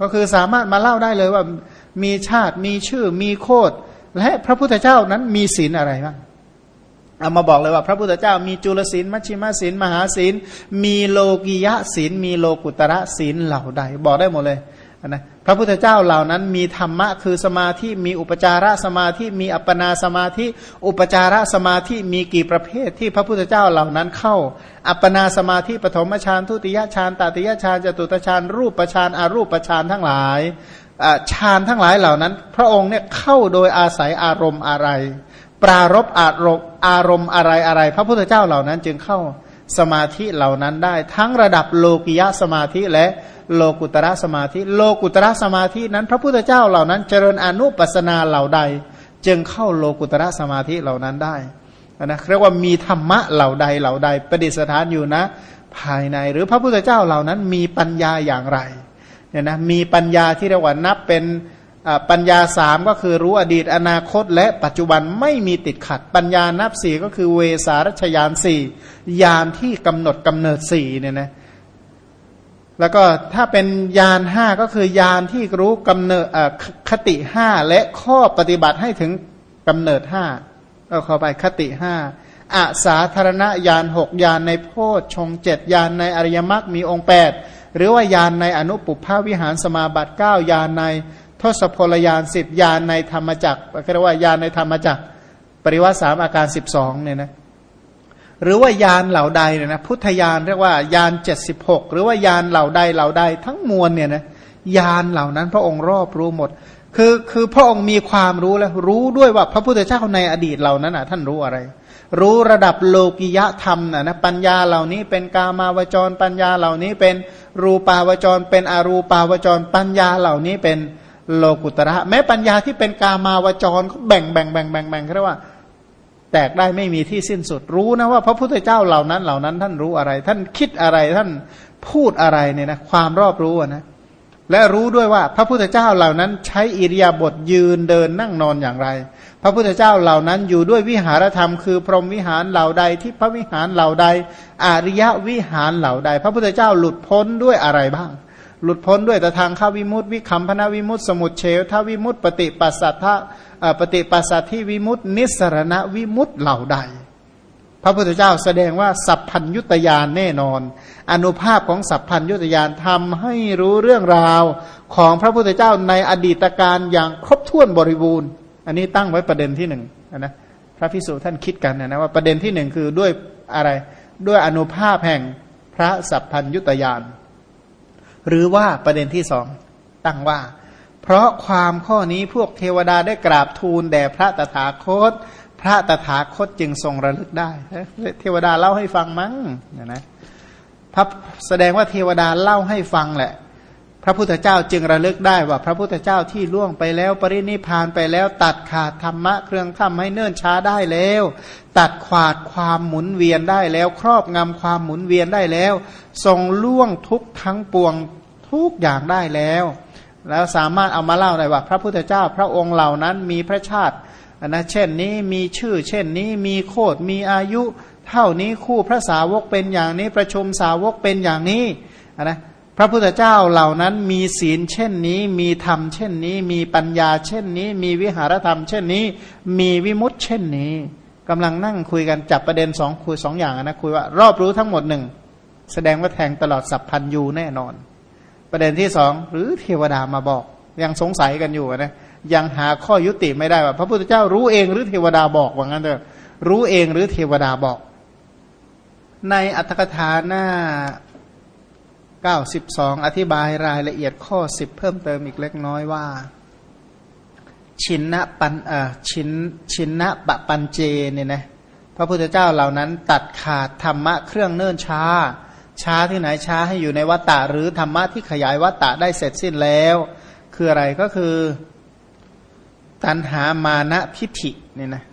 ก็คือสามารถมาเล่าได้เลยว่ามีชาติมีชื่อมีโคดและพระพุทธเจ้านั้นมีศีลอะไรบ้างเอามาบอกเลยว่าพระพุทธเจ้ามีจุลศีลมัชชิมศีลมหาศีลมีโลกิยะศีลมีโลกุตระศีลเหล่าใด บอกได้หมดเลย นะพระพุทธเจ้าเหล่านั้นมีธรรมะคือสมาธิมีอุปจารสมาธิมีอัปปนาสมาธิ อุปจารสมาธิมีกี่ประเภทที่พระพุทธเจ้าเหล่านั้นเข้า อัปปนาสมาธิปฐมฌานทุติยฌานตติยฌานจตุตฌานรูปฌานอารูปฌานทั้งหลายฌานทั้งหลายเหล่านั้น พระองค์เนี่ยเข้าโดยอาศัยอารมณ์อะไร ปรารบอารมณ์อารมณ์อะไรอะไร พระพุทธเจ้าเหล่านั้นจึงเข้าสมาธิเหล่านั้นได้ ทั้งระดับโลกิยะสมาธิและ โลกุตระสมาธิ โลกุตระสมาธินั้น พระพุทธเจ้าเหล่านั้น เจริญอนุปัสนาเหล่าใด จึงเข้าโลกุตระสมาธิเหล่านั้นได้นะเรียกว่ามีธรรมะเหล่าใดเหล่าใด ประดิษฐานอยู่นะ ภายในหรือพระพุทธเจ้าเหล่านั้นมีปัญญาอย่างไรเนี่ยนะมีปัญญาที่เรียกว่านับเป็นปัญญาสามก็คือรู้อดีตอนาคต และปัจจุบันไม่มีติดขัด ปัญญานับสี่ก็คือเวสารชยานสี่ยานที่กำหนดกำเนิดสี่เนี่ยนะ แล้วก็ถ้าเป็นยานห้าก็คือยานที่รู้กำเนิดคติห้าและข้อปฏิบัติให้ถึงกำเนิดห้าก็เข้าไปคติห้าอาสาธารณญาณหกยานในโพชฌงเจ็ดยานในอริยมรรคมีองค์แปดหรือว่ายานในอนุปุพาวิหารสมาบัติเก้ายานในทศพลยานสิบยานในธรรมจักรเรียกว่ายานในธรรมจักรปริวัติสามอาการสิบสองเนี่ยนะ หรือว่ายานเหล่าใดเนี่ยนะพุทธยานเรียกว่ายานเจ็ดสิบหกหรือว่ายานเหล่าใดเหล่าใดทั้งมวลเนี่ยนะยานเหล่านั้นพระองค์รอบรู้หมด คือคือพระองค์มีความรู้แล้วรู้ด้วยว่าพระพุทธเจ้าในอดีตเหล่านั้นอะท่านรู้อะไร รู้ระดับโลกิยธรรมนะนะปัญญาเหล่านี้เป็นกามาวจรปัญญาเหล่านี้เป็นรูปาวจร เป็นอรูปาวจร ปัญญาเหล่านี้เป็นโลกุตระ แม้ปัญญาที่เป็นกามาวจรแบ่งแบ่งแบ่งแบ่งแบ่งเรียกว่า แตกได้ไม่มีที่สิ้นสุดรู้นะว่าพระพุทธเจ้าเหล่านั้นเหล่านั้น ท่านรู้อะไร ท่านคิดอะไรท่านพูดอะไรเนี่ยนะความรอบรู้นะและรู้ด้วยว่าพระพุทธเจ้าเหล่านั้นใช้อิริยาบถยืนเดินนั่งนอนอย่างไร พระพุทธเจ้าเหล่านั้นอยู่ด้วยวิหารธรรม คือพรหมวิหารเหล่าใดที่พระวิหารเหล่าใดอริยวิหารเหล่าใด พระพุทธเจ้าหลุดพ้นด้วยอะไรบ้าง หลุดพ้นด้วยแต่ทางข้าวิมุตติวิคัมพนาวิมุตติสมุทเฉวทวิมุตติปฏิปัสสัทธะปฏิปัสสัทธิวิมุตตินิสรณวิมุตติเหล่าใด พระพุทธเจ้าแสดงว่าสัพพัญยุตยานแน่นอน อนุภาพของสัพพัญยุตยานทำให้รู้เรื่องราวของพระพุทธเจ้าในอดีตการอย่างครบถ้วนบริบูรณ์ อันนี้ตั้งไว้ประเด็นที่หนึ่งนะพระพิสุท่านคิดกันนะว่าประเด็นที่หนึ่งคือด้วยอะไรด้วยอนุภาพแห่งพระสัพพัญยุตยาน หรือว่าประเด็นที่สองตั้งว่า เพราะความข้อนี้พวกเทวดาได้กราบทูลแด่พระตถาคต พระตถาคตจึงทรงระลึกได้เทวดาเล่าให้ฟังมั้งนะพระแสดงว่าเทวดาเล่าให้ฟังแหละ พระพุทธเจ้าจึงระลึกได้ว่าพระพุทธเจ้าที่ล่วงไปแล้วปรินิพานไปแล้วตัดขาดธรรมะเครื่องทำให้เนิ่นช้าได้แล้ว ตัดขาดความหมุนเวียนได้แล้ว ครอบงำความหมุนเวียนได้แล้ว ทรงล่วงทุกทั้งปวงทุกอย่างได้แล้ว แล้วสามารถเอามาเล่าได้ว่า พระพุทธเจ้าพระองค์เหล่านั้นมีพระชาตินะเช่นนี้มีชื่อ เช่นนี้มีโคดมีอายุ เท่านี้คู่พระสาวกเป็นอย่างนี้ประชุมสาวกเป็นอย่างนี้นะ ระพุทธเจ้าเหล่านั้นมีศีลเช่นนี้ มีธรรมเช่นนี้ มีปัญญาเช่นนี้ มีวิหารธรรม เช่นนี้ มีวิมุตเช่นนี้กำลังนั่งคุยกันจับประเด็นสองคุยสองอย่างนะคุยว่ารอบรู้ทั้งหมดหนึ่งแสดงว่าแทงตลอดสัพพันยูแน่นอน ประเด็นที่สองหรือเทวดามาบอก ยังสงสัยกันอยู่นะยังหาข้อยุติไม่ได้ว่า พระพุทธเจ้ารู้เองหรือเทวดาบอกว่างั้นเถอะรู้เองหรือเทวดาบอก ในอัตถกถาหน้า 92 อธิบายรายละเอียดข้อ 10 เพิ่มเติมอีกเล็กน้อยว่า ชินนะปันเอ่อชินชินนะปะปันเจเนี่ยนะพระพุทธเจ้าเหล่านั้น ตัดขาดธรรมะเครื่องเนิ่นช้า ช้าที่ไหนช้าให้อยู่ในวัตตะหรือธรรมะที่ขยายวัตตะได้เสร็จสิ้นแล้ว คืออะไรก็คือ ตัณหามานะทิฏฐิเนี่ยนะ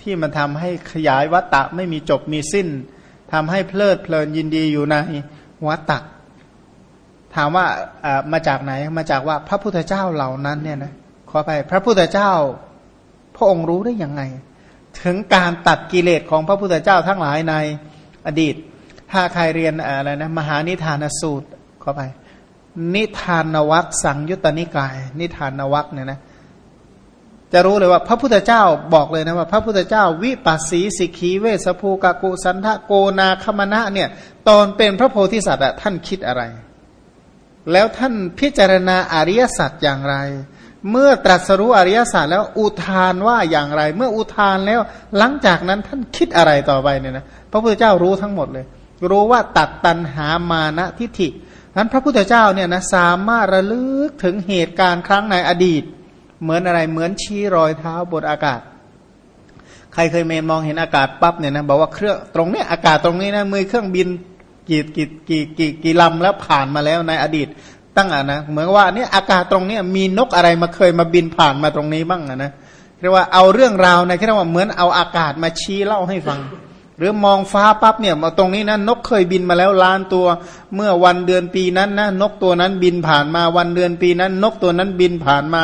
ที่มันทำให้ขยายวัตตะไม่มีจบมีสิ้นทำให้เพลิดเพลินยินดีอยู่ในวัตตะ ถามว่ามาจากไหนมาจากว่าพระพุทธเจ้าเหล่านั้นเนี่ยนะขอไปพระพุทธเจ้า พระองค์รู้ได้ยังไง ถึงการตัดกิเลสของพระพุทธเจ้าทั้งหลายในอดีต ถ้าใครเรียนอะไรนะมหานิทานสูตรข้าไป นิทานวัคสังยุตตนิกาย นิทานวัคเนี่ยนะจะรู้เลยว่าพระพุทธเจ้าบอกเลยนะว่า พระพุทธเจ้าวิปัสสีสิกีเวสภูกากุสันทะโกนาคมณะเนี่ย ตอนเป็นพระโพธิสัตว์ท่านคิดอะไร แล้วท่านพิจารณาอริยสัจอย่างไร เมื่อตรัสรู้อริยสัจแล้วอุทานว่าอย่างไร เมื่ออุทานแล้วหลังจากนั้นท่านคิดอะไรต่อไปเนี่ยนะพระพุทธเจ้ารู้ทั้งหมดเลย รู้ว่าตัดตันหามานะทิฏฐินั้นพระพุทธเจ้าเนี่ยนะสามารถระลึกถึงเหตุการณ์ครั้งในอดีต เหมือนอะไรเหมือนชี้รอยเท้าบนอากาศ ใครเคยเมนมองเห็นอากาศปั๊บเนี่ยนะบอกว่าเครื่องตรงเนี้อากาศตรงนี้นะมือเครื่องบิน กี่กี่กี่กี่กี่ลำแล้วผ่านมาแล้วในอดีต ตั้งอะนะเหมือนว่าเนี่ยอากาศตรงนี้มีนกอะไรมาเคยมาบินผ่านมาตรงนี้บ้างอะนะเรียกว่าเอาเรื่องราวในที่เรียกว่าเหมือนเอาอากาศมาชี้เล่าให้ฟัง หรือมองฟ้าปั๊บเนี่ยมาตรงนี้นะนกเคยบินมาแล้วล้านตัว เมื่อวันเดือนปีนั้นนะนกตัวนั้นบินผ่านมาวันเดือนปีนั้น นกตัวนั้นบินผ่านมา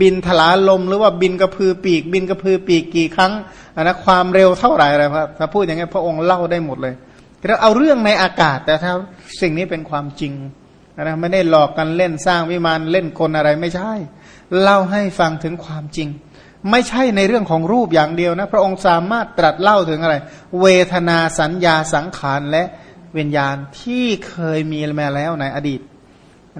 บินทลาลมหรือว่าบินกระพือปีก บินกระพือปีกกี่ครั้งอันะความเร็วเท่าไหร่อะไรครับถ้าพูดอย่างนี้พระองค์เล่าได้หมดเลย เราเอาเรื่องในอากาศ แต่ถ้าสิ่งนี้เป็นความจริงนะไม่ได้หลอกกันเล่นสร้างวิมานเล่นคนอะไรไม่ใช่ เล่าให้ฟังถึงความจริง ไม่ใช่ในเรื่องของรูปอย่างเดียวนะ พระองค์สามารถตรัสเล่าถึงอะไร เวทนาสัญญาสังขารและวิญญาณที่เคยมีมาแล้วในอดีต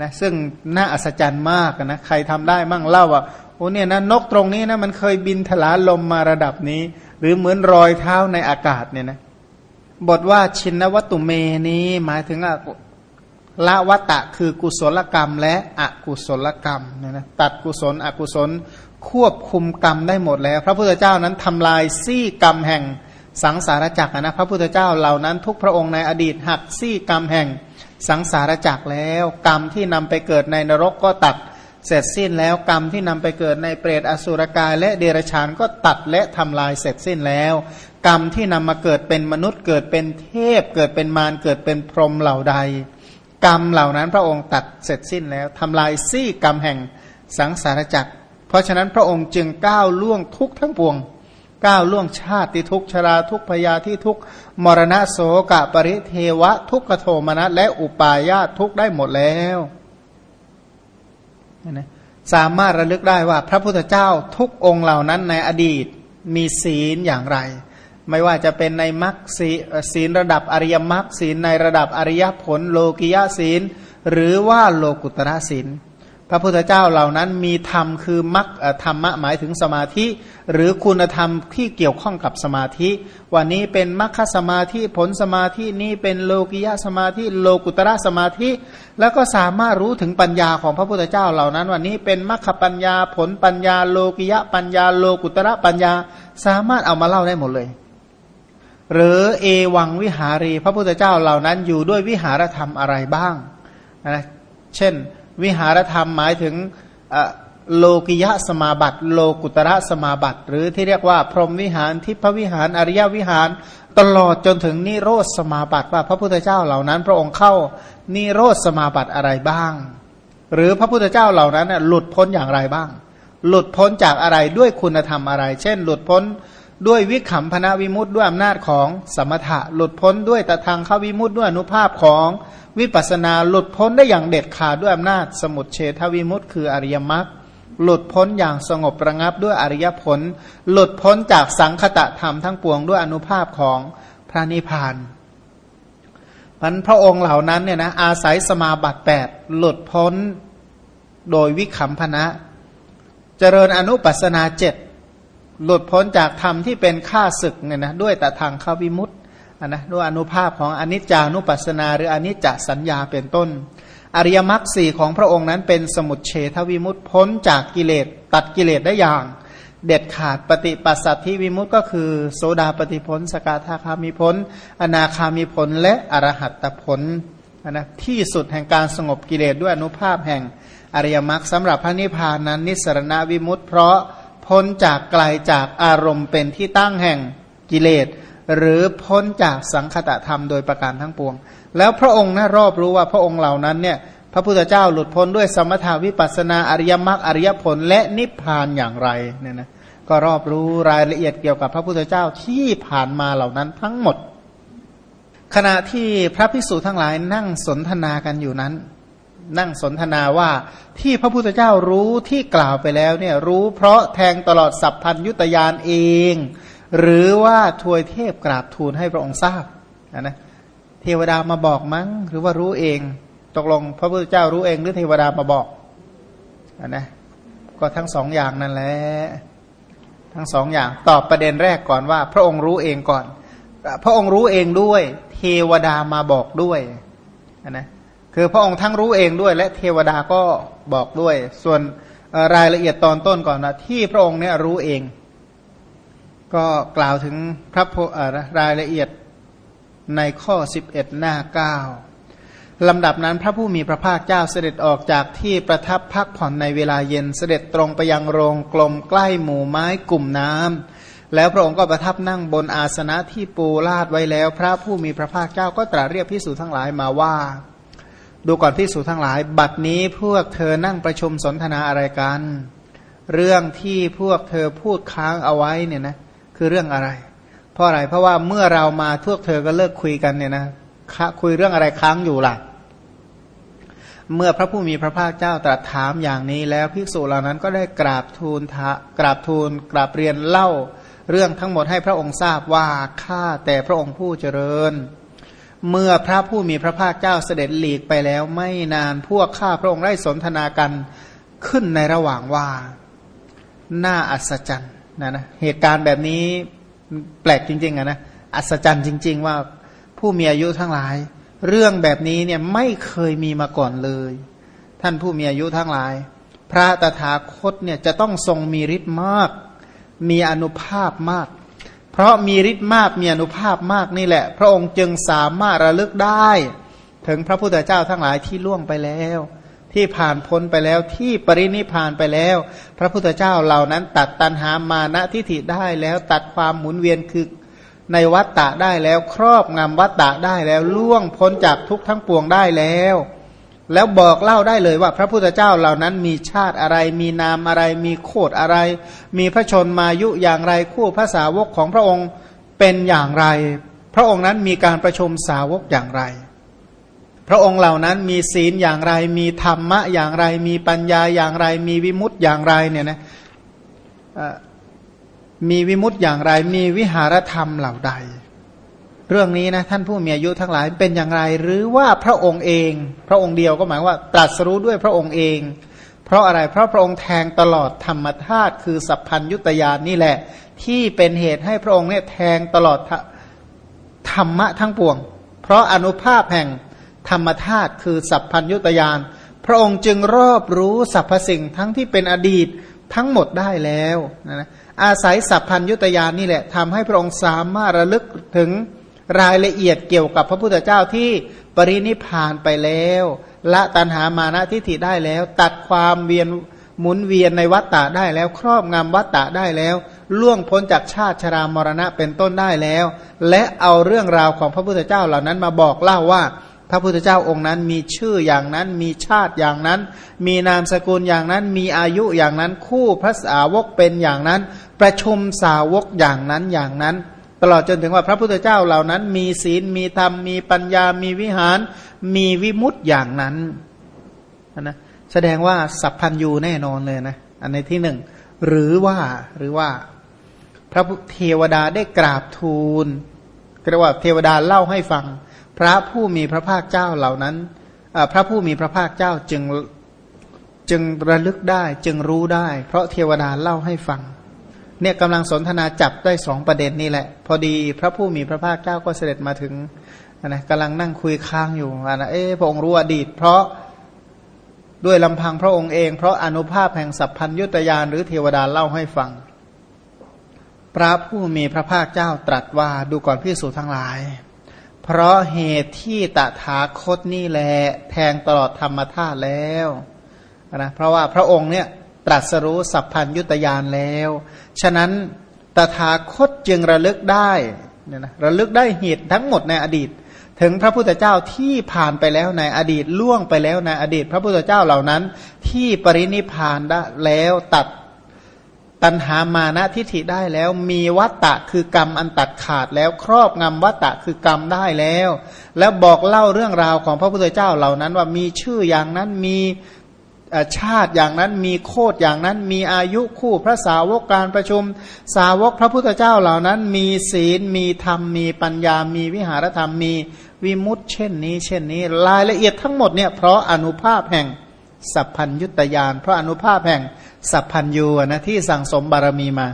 นะซึ่งน่าอัศจรรย์มากนะใครทำได้มั่งเล่าว่าโอ้เนี่ยนะนกตรงนี้นะมันเคยบินถลาลมมาระดับนี้ หรือเหมือนรอยเท้าในอากาศเนี่ยนะ บทว่าชินวัตุเมนี้หมายถึงละวัตตะคือกุศลกรรม และอกุศลกรรมเนี่ยนะตัดกุศลอกุศลควบคุมกรรมได้หมดแล้ว พระพุทธเจ้านั้นทำลายซี่กรรมแห่งสังสารจักรนะพระพุทธเจ้าเหล่านั้นทุกพระองค์ในอดีตหักซี่กรรมแห่งสังสารจักรแล้ว กรรมที่นำไปเกิดในนรกก็ตัดเสร็จสิ้นแล้วกรรมที่นำไปเกิดในเปรตอสุรกาย และเดรัจฉานก็ตัดและทำลายเสร็จสิ้นแล้ว กรรมที่นำมาเกิดเป็นมนุษย์เกิดเป็นเทพ เกิดเป็นมารเกิดเป็นพรหมเหล่าใด กรรมเหล่านั้นพระองค์ตัดเสร็จสิ้นแล้วทำลายซี่กรรมแห่งสังสารจักรเพราะฉะนั้นพระองค์จึงก้าวล่วงทุกทั้งปวงก้าวล่วงชาติทุกชราทุกพยาที่ทุกมรณะโสกะปริเทวะ ทุกขโทมนัสและอุปาญาทุกได้หมดแล้วนะสามารถระลึกได้ว่าพระพุทธเจ้าทุกองค์เหล่านั้นในอดีตมีศีลอย่างไร ไม่ว่าจะเป็นในมรรคศีลระดับอริยมรรคศีลในระดับอริยผลโลกิยาศีล หรือว่าโลกุตระศีล พระพุทธเจ้าเหล่านั้นมีธรรมคือมรรคธรรมะหมายถึงสมาธิ หรือคุณธรรมที่เกี่ยวข้องกับสมาธิ วันนี้เป็นมรรคสมาธิผลสมาธินี้เป็นโลกิยะสมาธิโลกุตระสมาธิ แล้วก็สามารถรู้ถึงปัญญาของพระพุทธเจ้าเหล่านั้น วันนี้เป็นมรรคปัญญาผลปัญญา โลกิยะปัญญา โลกุตระปัญญา สามารถเอามาเล่าได้หมดเลย หรือเอวังวิหารี พระพุทธเจ้าเหล่านั้นอยู่ด้วยวิหารธรรมอะไรบ้างนะเช่น วิหารธรรมหมายถึงโลกิยะสมาบัติ โลกุตระสมาบัติ หรือที่เรียกว่าพรหมวิหารทิพวิหารอริยวิหาร ตลอดจนถึงนิโรธสมาบัติว่าพระพุทธเจ้าเหล่านั้น พระองค์เข้านิโรธสมาบัติอะไรบ้าง หรือพระพุทธเจ้าเหล่านั้นหลุดพ้นอย่างไรบ้าง หลุดพ้นจากอะไรด้วยคุณธรรมอะไร เช่น หลุดพ้น ด้วยวิขำพนาวิมุตต์ด้วยอำนาจของสมถะ หลุดพ้นด้วยตะทางเข้าวิมุตต์ด้วยอนุภาพของวิปัสนาหลุดพ้นได้อย่างเด็ดขาดด้วยอำนาจสมุทเฉทวิมุตต์คืออริยมรรคหลุดพ้นอย่างสงบระงับด้วยอริยผล หลุดพ้นจากสังคตะธรรมทั้งปวงด้วยอนุภาพของพระนิพพานพันพระองค์เหล่านั้นเนี่ยนะอาศัยสมาบัติแปดหลุดพ้นโดยวิขำพนะ เจริญอนุปัสนาเจ็ด หลุดพ้นจากธรรมที่เป็นข้าศึกเนี่ยนะด้วยแต่ทางข้าวิมุตต์นะด้วยอนุภาพของอนิจจานุปัสสนา หรืออนิจจสัญญาเป็นต้น อริยมรรคสี่ของพระองค์นั้นเป็นสมุทเฉทวิมุตต์พ้นจากกิเลสตัดกิเลสได้อย่าง เด็ดขาดปฏิปัสสัตทิวิมุตต์ก็คือ โสดาปฏิพลสกาธาคามีผลอนาคามีผลและอรหัตตผลนะที่สุดแห่งการสงบกิเลสด้วยอนุภาพแห่งอริยมรรคสำหรับพระนิพพานนั้นนิสรณวิมุตต์เพราะ พ้นจากไกลจากอารมณ์เป็นที่ตั้งแห่งกิเลส หรือพ้นจากสังคตะธรรมโดยประการทั้งปวง แล้วพระองค์นะรอบรู้ว่าพระองค์เหล่านั้นเนี่ยพระพุทธเจ้าหลุดพ้นด้วยสมถาวิปัสนาอริยมรรคอริยผลและนิพพานอย่างไรเนี่ยนะก็รอบรู้รายละเอียดเกี่ยวกับพระพุทธเจ้าที่ผ่านมาเหล่านั้นทั้งหมด ขณะที่พระภิกษุทั้งหลายนั่งสนทนากันอยู่นั้น นั่งสนทนาว่าที่พระพุทธเจ้ารู้ที่กล่าวไปแล้วเนี่ยรู้เพราะแทงตลอดสัพพัญยุตยานเอง หรือว่าทวยเทพกราบทูลให้พระองค์ทราบนะเทวดามาบอกมั้ง หรือว่ารู้เอง ตกลงพระพุทธเจ้ารู้เองหรือเทวดามาบอกนะก็ทั้งสองอย่างนั่นแหละทั้งสองอย่างตอบประเด็นแรกก่อนว่า พระองค์รู้เองก่อน พระองค์รู้เองด้วย เทวดามาบอกด้วยนะ คือพระองค์ทั้งรู้เองด้วย และเทวดาก็บอกด้วย ส่วนรายละเอียดตอนต้นก่อนนะที่พระองค์เนี่ยรู้เอง ก็กล่าวถึงพระรายละเอียดในข้อ 11 หน้า 9ลำดับนั้นพระผู้มีพระภาคเจ้าเสด็จออกจากที่ประทับพักผ่อนในเวลาเย็นเสด็จตรงไปยังโรงกลมใกล้หมู่ไม้กลุ่มน้ำแล้วพระองค์ก็ประทับนั่งบนอาสนะที่ปูลาดไว้แล้ว พระผู้มีพระภาคเจ้าก็ตรัสเรียกพิสูจทั้งหลายมาว่า ดูก่อนพิสูจทั้งหลาย บัดนี้พวกเธอนั่งประชุมสนทนาอะไรกัน เรื่องที่พวกเธอพูดค้างเอาไว้เนี่ยนะคือเรื่องอะไร เพราะอะไรเพราะว่าเมื่อเรามาพวกเธอก็เลิกคุยกันเนี่ยนะคุยเรื่องอะไรค้างอยู่ล่ะ เมื่อพระผู้มีพระภาคเจ้าตรัสถามอย่างนี้แล้วภิกษุเหล่านั้นก็ได้กราบทูลกราบทูลกราบเรียนเล่า เรื่องทั้งหมดให้พระองค์ทราบว่าข้าแต่พระองค์ผู้เจริญ เมื่อพระผู้มีพระภาคเจ้าเสด็จหลีกไปแล้วไม่นานพวกข้าพระองค์ได้สนทนากันขึ้นในระหว่างว่าน่าอัศจรรย์นะนะเหตุการณ์แบบนี้แปลกจริงๆอะนะอัศจรรย์จริง ๆ ว่าผู้มีอายุทั้งหลาย เรื่องแบบนี้เนี่ยไม่เคยมีมาก่อนเลย ท่านผู้มีอายุทั้งหลาย พระตถาคตเนี่ยจะต้องทรงมีฤทธิ์มาก มีอนุภาพมาก เพราะมีฤทธิ์มากมีอนุภาพมากนี่แหละ พระองค์จึงสามารถระลึกได้ ถึงพระพุทธเจ้าทั้งหลายที่ล่วงไปแล้ว ที่ผ่านพ้นไปแล้วที่ปรินิพานไปแล้ว พระพุทธเจ้าเหล่านั้นตัดตันหามานะทิฏฐิได้แล้วตัดความหมุนเวียนคือในวัฏฏะได้แล้วครอบงำวัฏฏะได้แล้วล่วงพ้นจากทุกทั้งปวงได้แล้ว แล้วบอกเล่าได้เลยว่าพระพุทธเจ้าเหล่านั้นมีชาติอะไร มีนามอะไร มีโคดอะไร มีพระชนมายุอย่างไรคู่พระสาวกของพระองค์เป็นอย่างไร พระองค์นั้นมีการประชุมสาวกอย่างไร พระองค์เหล่านั้นมีศีลอย่างไร มีธรรมะอย่างไร มีปัญญาอย่างไร มีวิมุตต์อย่างไรเนี่ยนะมีวิมุตต์อย่างไร มีวิหารธรรมเหล่าใด เรื่องนี้นะท่านผู้มีอายุทั้งหลายเป็นอย่างไร หรือว่าพระองค์เอง พระองค์เดียวก็หมายว่าตรัสรู้ด้วยพระองค์เอง เพราะอะไรเพราะพระองค์แทงตลอดธรรมธาตุคือสัพพัญยุตยานนี่แหละ ที่เป็นเหตุให้พระองค์เนี่ยแทงตลอดธรรมะทั้งปวง เพราะอนุภาพแห่งธรรมธาตุคือสัพพัญยุตยานพระองค์จึงรอบรู้สรรพสิ่งทั้งที่เป็นอดีตทั้งหมดได้แล้วนะอาศัยสัพพัญยุตยานนี่แหละทำให้พระองค์สามารถระลึกถึง รายละเอียดเกี่ยวกับพระพุทธเจ้าที่ปรินิพานไปแล้วละตันหามานะทิฏฐิได้แล้ว ตัดความเวียนหมุนเวียนในวัฏฏะได้แล้ว ครอบงำวัฏฏะได้แล้ว ล่วงพ้นจากชาติชรามรณะเป็นต้นได้แล้ว และเอาเรื่องราวของพระพุทธเจ้าเหล่านั้นมาบอกเล่าว่า พระพุทธเจ้าองค์นั้นมีชื่ออย่างนั้น มีชาติอย่างนั้น มีนามสกุลอย่างนั้น มีอายุอย่างนั้น คู่พระสาวกเป็นอย่างนั้น ประชุมสาวกอย่างนั้นอย่างนั้น ตลอดจนถึงว่าพระพุทธเจ้าเหล่านั้น มีศีลมีธรรมมีปัญญามีวิหาร มีวิมุตต์อย่างนั้นนะแสดงว่าสัพพัญยูแน่นอนเลยนะ อันในที่หนึ่ง หรือว่าหรือว่า พระเทวดาได้กราบทูลเรียกว่าเทวดาเล่าให้ฟัง พระผู้มีพระภาคเจ้าเหล่านั้นพระผู้มีพระภาคเจ้าจึงจึงระลึกได้จึงรู้ได้ เพราะเทวดาเล่าให้ฟัง เนี่ยกำลังสนทนาจับได้สองประเด็นนี่แหละ พอดีพระผู้มีพระภาคเจ้าก็เสด็จมาถึงนะกำลังนั่งคุยค้างอยู่นะเอ๊พระองค์รู้อดีต เพราะด้วยลำพังพระองค์เอง เพราะอนุภาพแห่งสัพพัญยุตยานหรือเทวดาเล่าให้ฟัง พระผู้มีพระภาคเจ้าตรัสว่าดูก่อนพิสูจทั้งหลาย เพราะเหตุที่ตถาคตนี่แหละแทงตลอดธรรมธาตุแล้วนะเพราะว่าพระองค์เนี่ย ตรัสรู้สัพพัญยุตยานแล้ว ฉะนั้นตถาคตจึงระลึกได้เนี่ยนะระลึกได้เหตุทั้งหมดในอดีต ถึงพระพุทธเจ้าที่ผ่านไปแล้วในอดีตล่วงไปแล้วในอดีต พระพุทธเจ้าเหล่านั้น ที่ปรินิพานได้แล้วตัดตัณหามานะทิฏฐิได้แล้ว มีวัตตะคือกรรมอันตัดขาดแล้วครอบงำวัตตะคือกรรมได้แล้ว แล้วบอกเล่าเรื่องราวของพระพุทธเจ้าเหล่านั้นว่ามีชื่ออย่างนั้นมี ชาติอย่างนั้นมีโคดอย่างนั้น มีอายุคู่พระสาวกการประชุม สาวกพระพุทธเจ้าเหล่านั้น มีศีลมีธรรมมีปัญญา มีวิหารธรรมมีวิมุตเช่นนี้ เช่นนี้ รายละเอียดทั้งหมดเนี่ยเพราะอนุภาพแห่งสัพพัญยุตยานเพราะอนุภาพแห่งสัพพัญยูนะที่สั่งสมบารมีมา